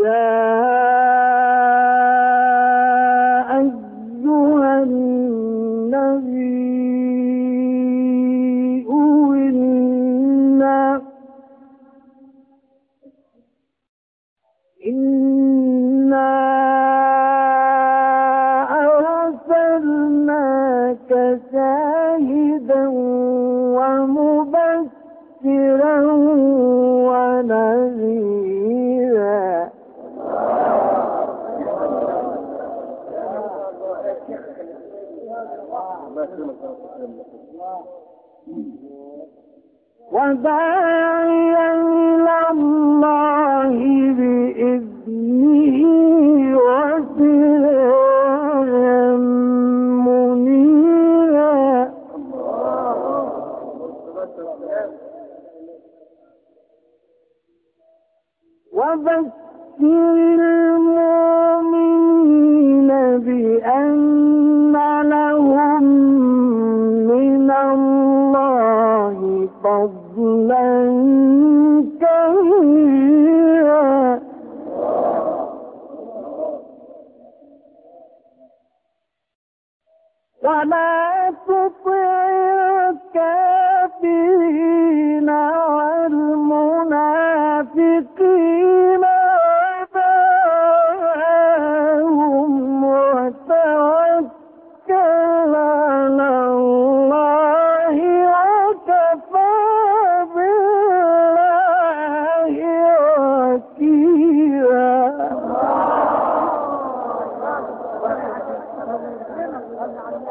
يا أيها النبي إنا إنا أرسلناك شاهدا ونذيرا وداعيا إلى الله بإذنه وسراجا منيرا وبشر الله فضلا كبيرا ولا تطع